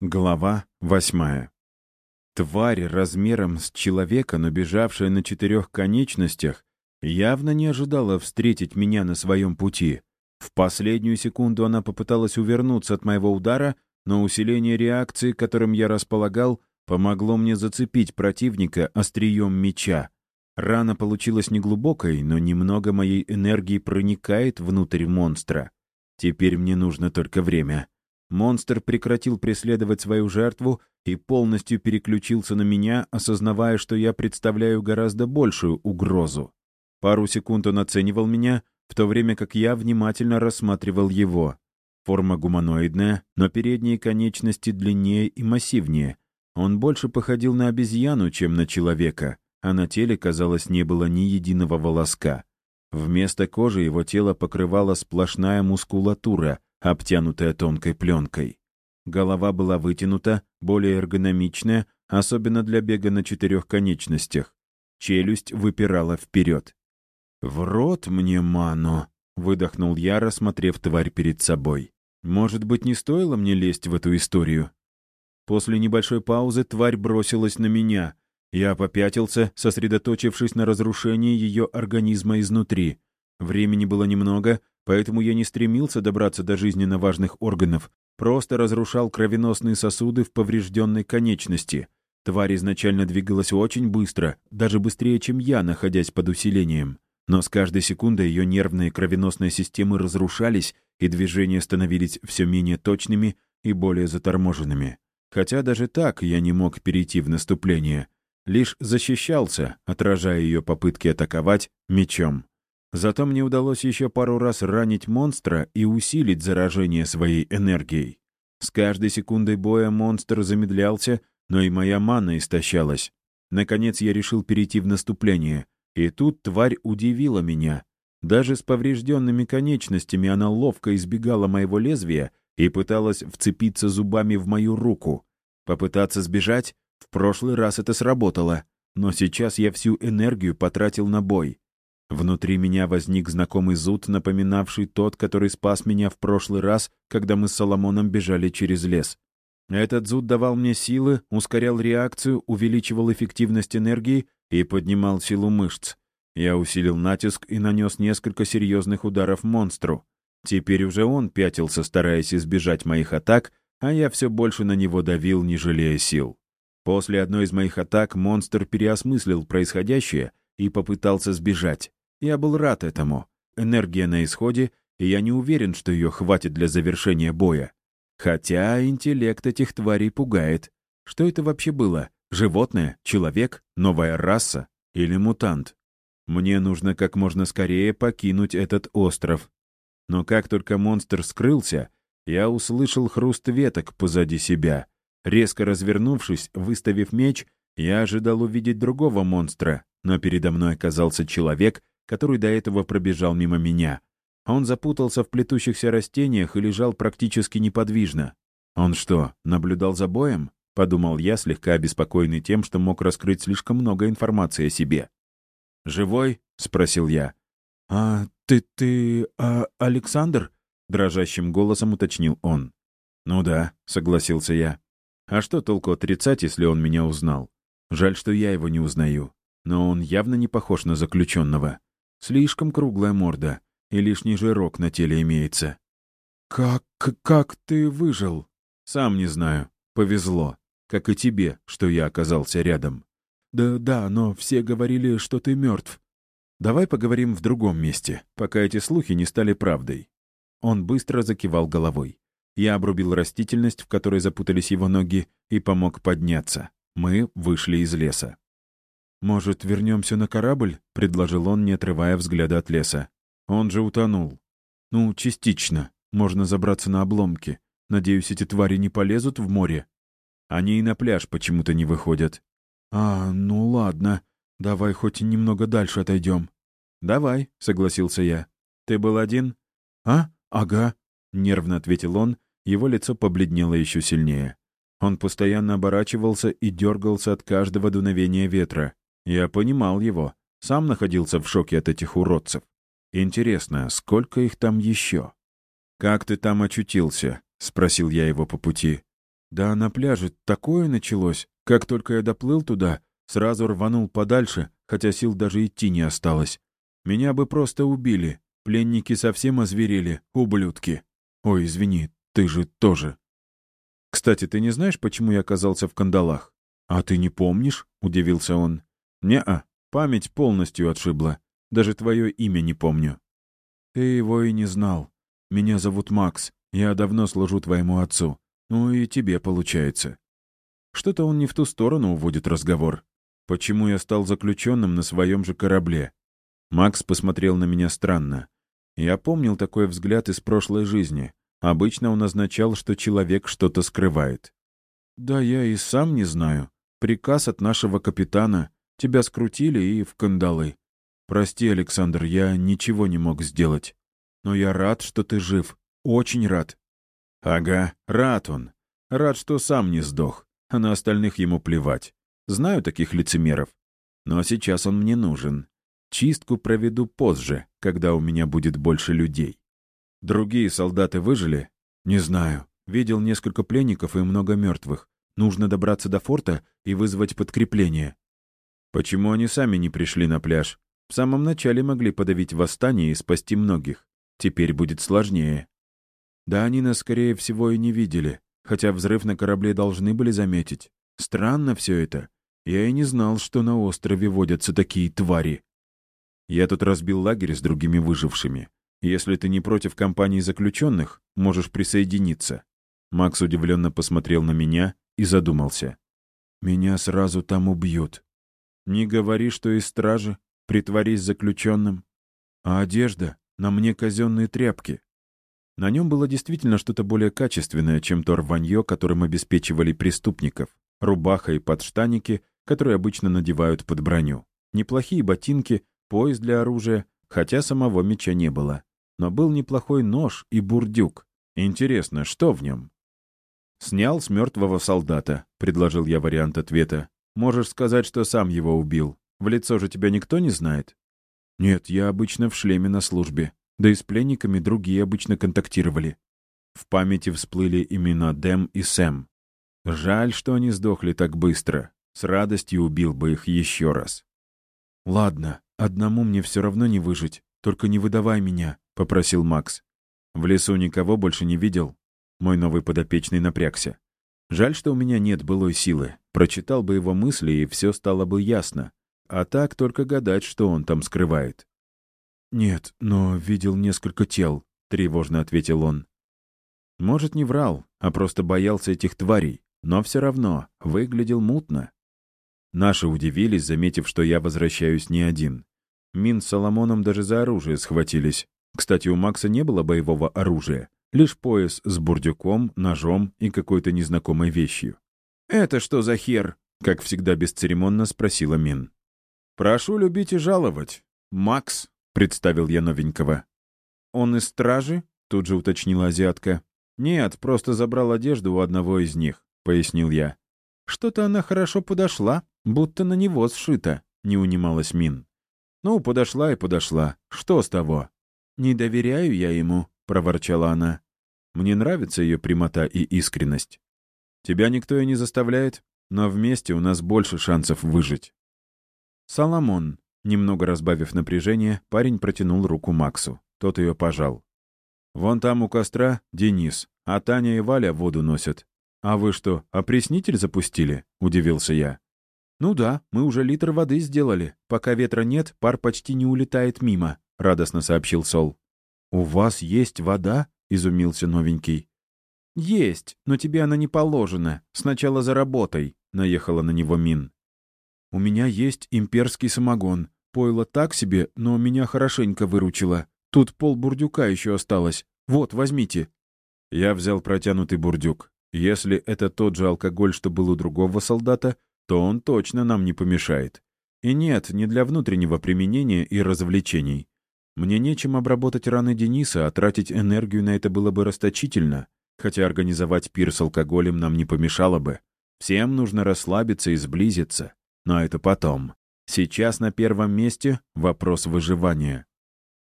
Глава восьмая. Тварь размером с человека, но бежавшая на четырех конечностях, явно не ожидала встретить меня на своем пути. В последнюю секунду она попыталась увернуться от моего удара, но усиление реакции, которым я располагал, помогло мне зацепить противника острием меча. Рана получилась неглубокой, но немного моей энергии проникает внутрь монстра. Теперь мне нужно только время. Монстр прекратил преследовать свою жертву и полностью переключился на меня, осознавая, что я представляю гораздо большую угрозу. Пару секунд он оценивал меня, в то время как я внимательно рассматривал его. Форма гуманоидная, но передние конечности длиннее и массивнее. Он больше походил на обезьяну, чем на человека, а на теле, казалось, не было ни единого волоска. Вместо кожи его тело покрывала сплошная мускулатура — обтянутая тонкой пленкой. Голова была вытянута, более эргономичная, особенно для бега на четырех конечностях. Челюсть выпирала вперед. «В рот мне ману!» — выдохнул я, рассмотрев тварь перед собой. «Может быть, не стоило мне лезть в эту историю?» После небольшой паузы тварь бросилась на меня. Я попятился, сосредоточившись на разрушении ее организма изнутри. Времени было немного, Поэтому я не стремился добраться до жизненно важных органов, просто разрушал кровеносные сосуды в поврежденной конечности. Тварь изначально двигалась очень быстро, даже быстрее, чем я, находясь под усилением. Но с каждой секундой ее нервные кровеносные системы разрушались, и движения становились все менее точными и более заторможенными. Хотя даже так я не мог перейти в наступление. Лишь защищался, отражая ее попытки атаковать мечом. Зато мне удалось еще пару раз ранить монстра и усилить заражение своей энергией. С каждой секундой боя монстр замедлялся, но и моя мана истощалась. Наконец я решил перейти в наступление, и тут тварь удивила меня. Даже с поврежденными конечностями она ловко избегала моего лезвия и пыталась вцепиться зубами в мою руку. Попытаться сбежать? В прошлый раз это сработало, но сейчас я всю энергию потратил на бой. Внутри меня возник знакомый зуд, напоминавший тот, который спас меня в прошлый раз, когда мы с Соломоном бежали через лес. Этот зуд давал мне силы, ускорял реакцию, увеличивал эффективность энергии и поднимал силу мышц. Я усилил натиск и нанес несколько серьезных ударов монстру. Теперь уже он пятился, стараясь избежать моих атак, а я все больше на него давил, не жалея сил. После одной из моих атак монстр переосмыслил происходящее и попытался сбежать. Я был рад этому. Энергия на исходе, и я не уверен, что ее хватит для завершения боя. Хотя интеллект этих тварей пугает. Что это вообще было? Животное? Человек? Новая раса? Или мутант? Мне нужно как можно скорее покинуть этот остров. Но как только монстр скрылся, я услышал хруст веток позади себя. Резко развернувшись, выставив меч, я ожидал увидеть другого монстра, но передо мной оказался человек, который до этого пробежал мимо меня. Он запутался в плетущихся растениях и лежал практически неподвижно. «Он что, наблюдал за боем?» — подумал я, слегка обеспокоенный тем, что мог раскрыть слишком много информации о себе. «Живой?» — спросил я. «А ты... ты... А, Александр?» — дрожащим голосом уточнил он. «Ну да», — согласился я. «А что толку отрицать, если он меня узнал? Жаль, что я его не узнаю. Но он явно не похож на заключенного. Слишком круглая морда, и лишний жирок на теле имеется. «Как... как ты выжил?» «Сам не знаю. Повезло. Как и тебе, что я оказался рядом». «Да, да, но все говорили, что ты мертв. Давай поговорим в другом месте, пока эти слухи не стали правдой». Он быстро закивал головой. Я обрубил растительность, в которой запутались его ноги, и помог подняться. Мы вышли из леса. «Может, вернемся на корабль?» — предложил он, не отрывая взгляда от леса. «Он же утонул». «Ну, частично. Можно забраться на обломки. Надеюсь, эти твари не полезут в море?» «Они и на пляж почему-то не выходят». «А, ну ладно. Давай хоть немного дальше отойдем». «Давай», — согласился я. «Ты был один?» «А? Ага», — нервно ответил он. Его лицо побледнело еще сильнее. Он постоянно оборачивался и дергался от каждого дуновения ветра. Я понимал его. Сам находился в шоке от этих уродцев. Интересно, сколько их там еще? «Как ты там очутился?» — спросил я его по пути. Да на пляже такое началось. Как только я доплыл туда, сразу рванул подальше, хотя сил даже идти не осталось. Меня бы просто убили. Пленники совсем озверели, ублюдки. Ой, извини, ты же тоже. Кстати, ты не знаешь, почему я оказался в кандалах? А ты не помнишь? Удивился он. Не-а, память полностью отшибла. Даже твое имя не помню. Ты его и не знал. Меня зовут Макс. Я давно служу твоему отцу. Ну и тебе получается. Что-то он не в ту сторону уводит разговор. Почему я стал заключенным на своем же корабле? Макс посмотрел на меня странно. Я помнил такой взгляд из прошлой жизни. Обычно он означал, что человек что-то скрывает. «Да я и сам не знаю. Приказ от нашего капитана. Тебя скрутили и в кандалы. Прости, Александр, я ничего не мог сделать. Но я рад, что ты жив. Очень рад». «Ага, рад он. Рад, что сам не сдох, а на остальных ему плевать. Знаю таких лицемеров. Но сейчас он мне нужен. Чистку проведу позже, когда у меня будет больше людей. Другие солдаты выжили? Не знаю. Видел несколько пленников и много мертвых. Нужно добраться до форта и вызвать подкрепление. Почему они сами не пришли на пляж? В самом начале могли подавить восстание и спасти многих. Теперь будет сложнее. Да они нас, скорее всего, и не видели, хотя взрыв на корабле должны были заметить. Странно все это. Я и не знал, что на острове водятся такие твари. Я тут разбил лагерь с другими выжившими. Если ты не против компании заключенных, можешь присоединиться». Макс удивленно посмотрел на меня и задумался. «Меня сразу там убьют. Не говори, что из стражи, притворись заключенным. А одежда? На мне казенные тряпки». На нем было действительно что-то более качественное, чем то рванье, которым обеспечивали преступников. Рубаха и подштаники, которые обычно надевают под броню. Неплохие ботинки, пояс для оружия, хотя самого меча не было но был неплохой нож и бурдюк. Интересно, что в нем? «Снял с мертвого солдата», — предложил я вариант ответа. «Можешь сказать, что сам его убил. В лицо же тебя никто не знает?» «Нет, я обычно в шлеме на службе. Да и с пленниками другие обычно контактировали». В памяти всплыли имена Дэм и Сэм. Жаль, что они сдохли так быстро. С радостью убил бы их еще раз. «Ладно, одному мне все равно не выжить. Только не выдавай меня попросил Макс. В лесу никого больше не видел. Мой новый подопечный напрягся. Жаль, что у меня нет былой силы. Прочитал бы его мысли, и все стало бы ясно. А так только гадать, что он там скрывает. «Нет, но видел несколько тел», — тревожно ответил он. Может, не врал, а просто боялся этих тварей, но все равно выглядел мутно. Наши удивились, заметив, что я возвращаюсь не один. Мин с Соломоном даже за оружие схватились, кстати, у Макса не было боевого оружия, лишь пояс с бурдюком, ножом и какой-то незнакомой вещью. «Это что за хер?» — как всегда бесцеремонно спросила Мин. «Прошу любить и жаловать. Макс», — представил я новенького. «Он из стражи?» — тут же уточнила азиатка. «Нет, просто забрал одежду у одного из них», — пояснил я. «Что-то она хорошо подошла, будто на него сшита», — не унималась Мин. «Ну, подошла и подошла. Что с того?» «Не доверяю я ему», — проворчала она. «Мне нравится ее прямота и искренность. Тебя никто и не заставляет, но вместе у нас больше шансов выжить». «Соломон», — немного разбавив напряжение, парень протянул руку Максу. Тот ее пожал. «Вон там у костра Денис, а Таня и Валя воду носят. А вы что, опреснитель запустили?» — удивился я. «Ну да, мы уже литр воды сделали. Пока ветра нет, пар почти не улетает мимо», — радостно сообщил Сол. «У вас есть вода?» — изумился новенький. «Есть, но тебе она не положена. Сначала заработай», — наехала на него Мин. «У меня есть имперский самогон. Пойло так себе, но меня хорошенько выручило. Тут пол бурдюка еще осталось. Вот, возьмите». Я взял протянутый бурдюк. Если это тот же алкоголь, что был у другого солдата, то он точно нам не помешает. И нет, не для внутреннего применения и развлечений. Мне нечем обработать раны Дениса, а тратить энергию на это было бы расточительно, хотя организовать пир с алкоголем нам не помешало бы. Всем нужно расслабиться и сблизиться. Но это потом. Сейчас на первом месте вопрос выживания.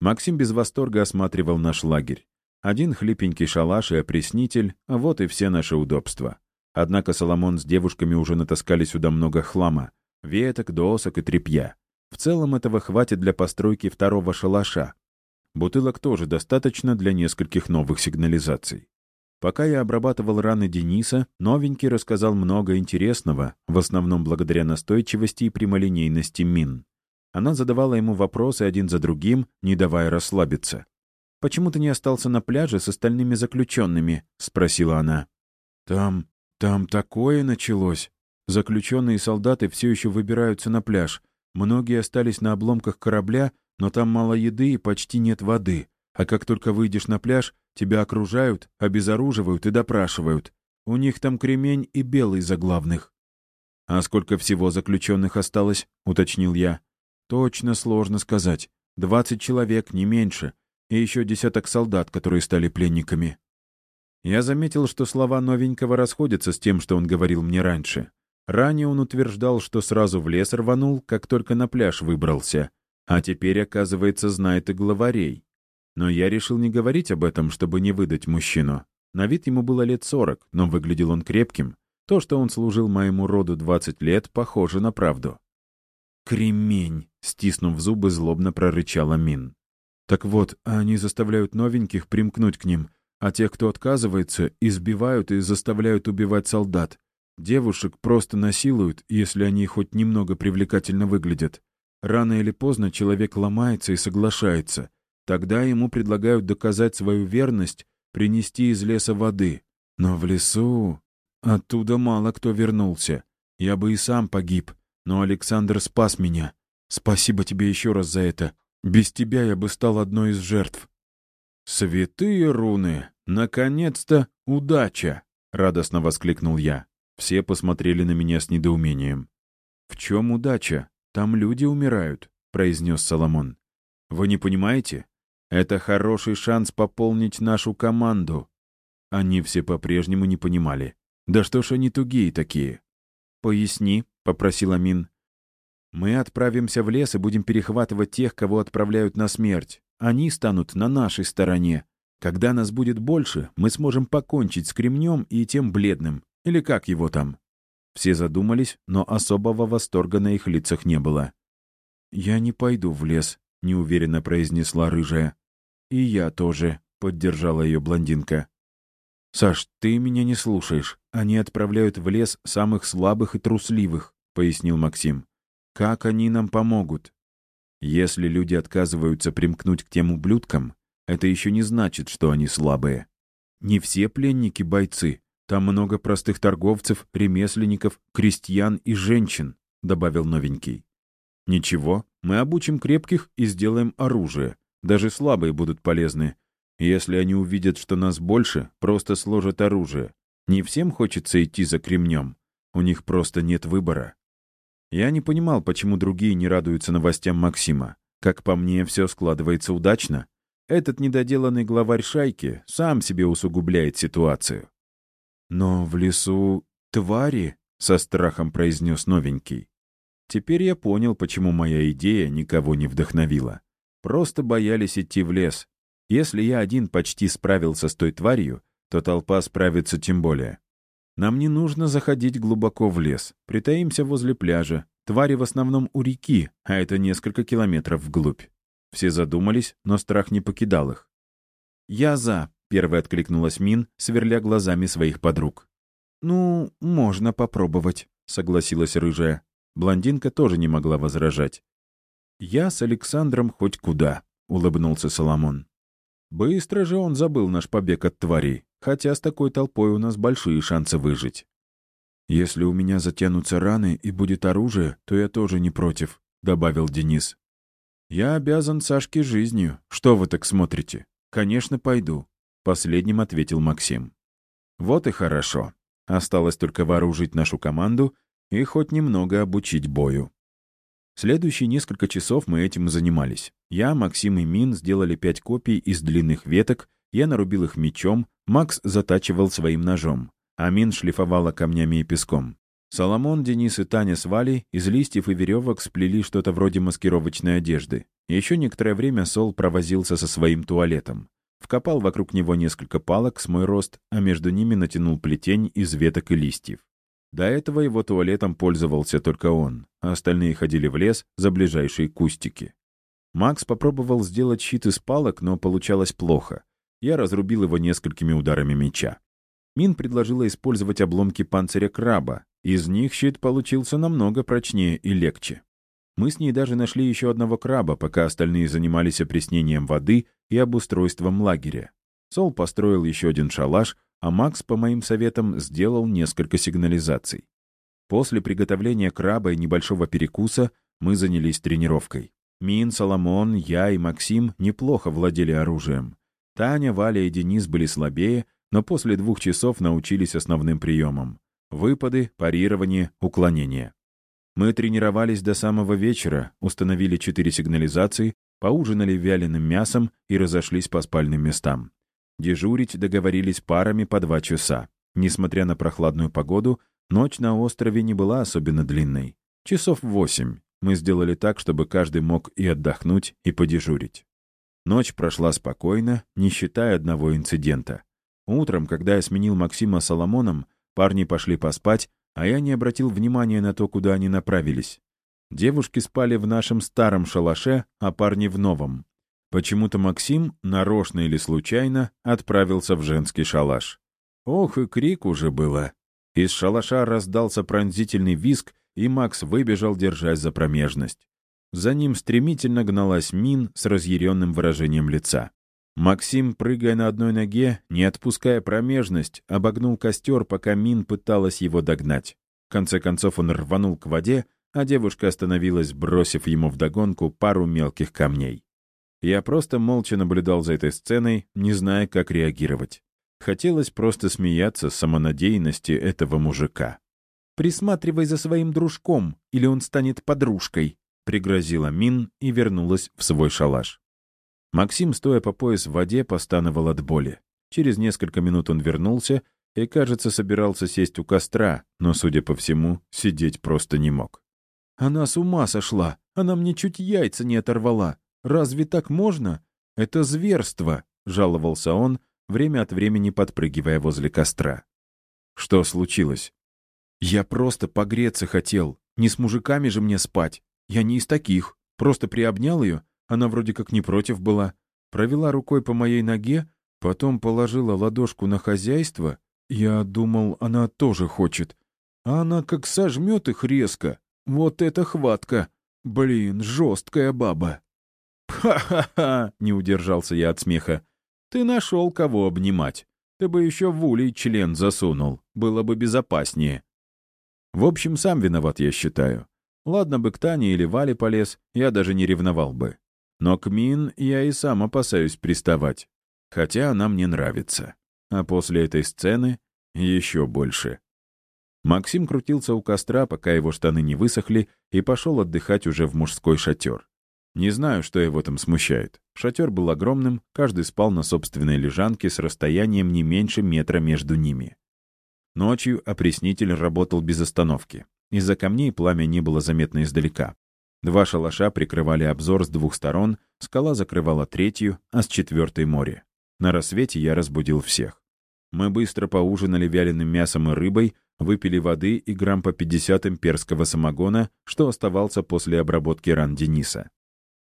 Максим без восторга осматривал наш лагерь. Один хлипенький шалаш и опреснитель, а вот и все наши удобства. Однако Соломон с девушками уже натаскали сюда много хлама — веток, досок и тряпья. В целом этого хватит для постройки второго шалаша. Бутылок тоже достаточно для нескольких новых сигнализаций. Пока я обрабатывал раны Дениса, новенький рассказал много интересного, в основном благодаря настойчивости и прямолинейности Мин. Она задавала ему вопросы один за другим, не давая расслабиться. «Почему ты не остался на пляже с остальными заключенными?» — спросила она. «Там... там такое началось. Заключенные и солдаты все еще выбираются на пляж. Многие остались на обломках корабля, но там мало еды и почти нет воды. А как только выйдешь на пляж, тебя окружают, обезоруживают и допрашивают. У них там кремень и белый за главных». «А сколько всего заключенных осталось?» — уточнил я. «Точно сложно сказать. Двадцать человек, не меньше и еще десяток солдат, которые стали пленниками. Я заметил, что слова новенького расходятся с тем, что он говорил мне раньше. Ранее он утверждал, что сразу в лес рванул, как только на пляж выбрался, а теперь, оказывается, знает и главарей. Но я решил не говорить об этом, чтобы не выдать мужчину. На вид ему было лет сорок, но выглядел он крепким. То, что он служил моему роду двадцать лет, похоже на правду. «Кремень!» — стиснув зубы, злобно прорычала Мин. Так вот, они заставляют новеньких примкнуть к ним, а тех, кто отказывается, избивают и заставляют убивать солдат. Девушек просто насилуют, если они хоть немного привлекательно выглядят. Рано или поздно человек ломается и соглашается. Тогда ему предлагают доказать свою верность, принести из леса воды. Но в лесу... Оттуда мало кто вернулся. Я бы и сам погиб, но Александр спас меня. Спасибо тебе еще раз за это. Без тебя я бы стал одной из жертв». «Святые руны! Наконец-то удача!» — радостно воскликнул я. Все посмотрели на меня с недоумением. «В чем удача? Там люди умирают», — произнес Соломон. «Вы не понимаете? Это хороший шанс пополнить нашу команду». Они все по-прежнему не понимали. «Да что ж они тугие такие?» «Поясни», — попросил Амин. Мы отправимся в лес и будем перехватывать тех, кого отправляют на смерть. Они станут на нашей стороне. Когда нас будет больше, мы сможем покончить с кремнем и тем бледным. Или как его там?» Все задумались, но особого восторга на их лицах не было. «Я не пойду в лес», — неуверенно произнесла рыжая. «И я тоже», — поддержала ее блондинка. «Саш, ты меня не слушаешь. Они отправляют в лес самых слабых и трусливых», — пояснил Максим. Как они нам помогут? Если люди отказываются примкнуть к тем ублюдкам, это еще не значит, что они слабые. Не все пленники — бойцы. Там много простых торговцев, ремесленников, крестьян и женщин», — добавил новенький. «Ничего, мы обучим крепких и сделаем оружие. Даже слабые будут полезны. Если они увидят, что нас больше, просто сложат оружие. Не всем хочется идти за кремнем. У них просто нет выбора. Я не понимал, почему другие не радуются новостям Максима. Как по мне, все складывается удачно. Этот недоделанный главарь шайки сам себе усугубляет ситуацию. «Но в лесу твари», — со страхом произнес новенький. Теперь я понял, почему моя идея никого не вдохновила. Просто боялись идти в лес. Если я один почти справился с той тварью, то толпа справится тем более. Нам не нужно заходить глубоко в лес. Притаимся возле пляжа. Твари в основном у реки, а это несколько километров вглубь. Все задумались, но страх не покидал их. «Я за», — первой откликнулась Мин, сверля глазами своих подруг. «Ну, можно попробовать», — согласилась рыжая. Блондинка тоже не могла возражать. «Я с Александром хоть куда», — улыбнулся Соломон. Быстро же он забыл наш побег от тварей хотя с такой толпой у нас большие шансы выжить. «Если у меня затянутся раны и будет оружие, то я тоже не против», — добавил Денис. «Я обязан Сашке жизнью. Что вы так смотрите? Конечно, пойду», — последним ответил Максим. «Вот и хорошо. Осталось только вооружить нашу команду и хоть немного обучить бою». Следующие несколько часов мы этим занимались. Я, Максим и Мин сделали пять копий из длинных веток, я нарубил их мечом, Макс затачивал своим ножом. Амин шлифовала камнями и песком. Соломон, Денис и Таня с Валей из листьев и веревок сплели что-то вроде маскировочной одежды. Еще некоторое время Сол провозился со своим туалетом. вкопал вокруг него несколько палок с мой рост, а между ними натянул плетень из веток и листьев. До этого его туалетом пользовался только он, а остальные ходили в лес за ближайшие кустики. Макс попробовал сделать щит из палок, но получалось плохо. Я разрубил его несколькими ударами меча. Мин предложила использовать обломки панциря краба. Из них щит получился намного прочнее и легче. Мы с ней даже нашли еще одного краба, пока остальные занимались опреснением воды и обустройством лагеря. Сол построил еще один шалаш, а Макс, по моим советам, сделал несколько сигнализаций. После приготовления краба и небольшого перекуса мы занялись тренировкой. Мин, Соломон, я и Максим неплохо владели оружием. Таня, Валя и Денис были слабее, но после двух часов научились основным приемам. Выпады, парирование, уклонение. Мы тренировались до самого вечера, установили четыре сигнализации, поужинали вяленым мясом и разошлись по спальным местам. Дежурить договорились парами по два часа. Несмотря на прохладную погоду, ночь на острове не была особенно длинной. Часов восемь. Мы сделали так, чтобы каждый мог и отдохнуть, и подежурить. Ночь прошла спокойно, не считая одного инцидента. Утром, когда я сменил Максима Соломоном, парни пошли поспать, а я не обратил внимания на то, куда они направились. Девушки спали в нашем старом шалаше, а парни в новом. Почему-то Максим, нарочно или случайно, отправился в женский шалаш. Ох, и крик уже было. Из шалаша раздался пронзительный визг, и Макс выбежал, держась за промежность. За ним стремительно гналась Мин с разъяренным выражением лица. Максим, прыгая на одной ноге, не отпуская промежность, обогнул костер, пока Мин пыталась его догнать. В конце концов он рванул к воде, а девушка остановилась, бросив ему вдогонку пару мелких камней. Я просто молча наблюдал за этой сценой, не зная, как реагировать. Хотелось просто смеяться с самонадеянности этого мужика. «Присматривай за своим дружком, или он станет подружкой», — пригрозила Мин и вернулась в свой шалаш. Максим, стоя по пояс в воде, постановал от боли. Через несколько минут он вернулся и, кажется, собирался сесть у костра, но, судя по всему, сидеть просто не мог. «Она с ума сошла! Она мне чуть яйца не оторвала! Разве так можно? Это зверство!» — жаловался он, время от времени подпрыгивая возле костра. «Что случилось?» «Я просто погреться хотел. Не с мужиками же мне спать. Я не из таких. Просто приобнял ее, она вроде как не против была. Провела рукой по моей ноге, потом положила ладошку на хозяйство. Я думал, она тоже хочет. А она как сожмет их резко. Вот это хватка! Блин, жесткая баба!» «Ха-ха-ха!» — не удержался я от смеха. «Ты нашел, кого обнимать. Ты бы еще в улей член засунул. Было бы безопаснее». В общем, сам виноват, я считаю. Ладно бы к Тане или Вале полез, я даже не ревновал бы. Но к Мин я и сам опасаюсь приставать. Хотя она мне нравится. А после этой сцены еще больше. Максим крутился у костра, пока его штаны не высохли, и пошел отдыхать уже в мужской шатер. Не знаю, что его там смущает. Шатер был огромным, каждый спал на собственной лежанке с расстоянием не меньше метра между ними. Ночью опреснитель работал без остановки. Из-за камней пламя не было заметно издалека. Два шалаша прикрывали обзор с двух сторон, скала закрывала третью, а с четвертой море. На рассвете я разбудил всех. Мы быстро поужинали вяленым мясом и рыбой, выпили воды и грамм по 50 имперского самогона, что оставался после обработки ран Дениса.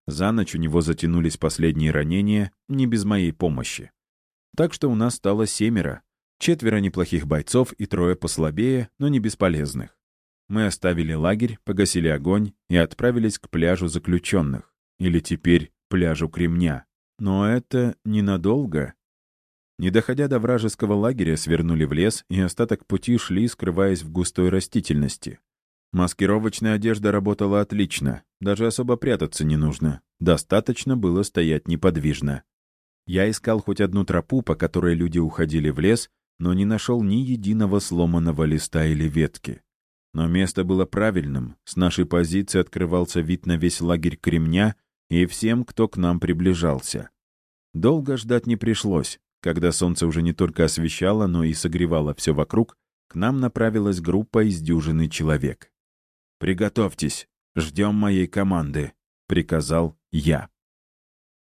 За ночь у него затянулись последние ранения, не без моей помощи. Так что у нас стало семеро. Четверо неплохих бойцов и трое послабее, но не бесполезных. Мы оставили лагерь, погасили огонь и отправились к пляжу заключенных. Или теперь пляжу Кремня. Но это ненадолго. Не доходя до вражеского лагеря, свернули в лес и остаток пути шли, скрываясь в густой растительности. Маскировочная одежда работала отлично, даже особо прятаться не нужно. Достаточно было стоять неподвижно. Я искал хоть одну тропу, по которой люди уходили в лес, но не нашел ни единого сломанного листа или ветки. Но место было правильным, с нашей позиции открывался вид на весь лагерь Кремня и всем, кто к нам приближался. Долго ждать не пришлось. Когда солнце уже не только освещало, но и согревало все вокруг, к нам направилась группа из дюжины человек. «Приготовьтесь, ждем моей команды», — приказал я.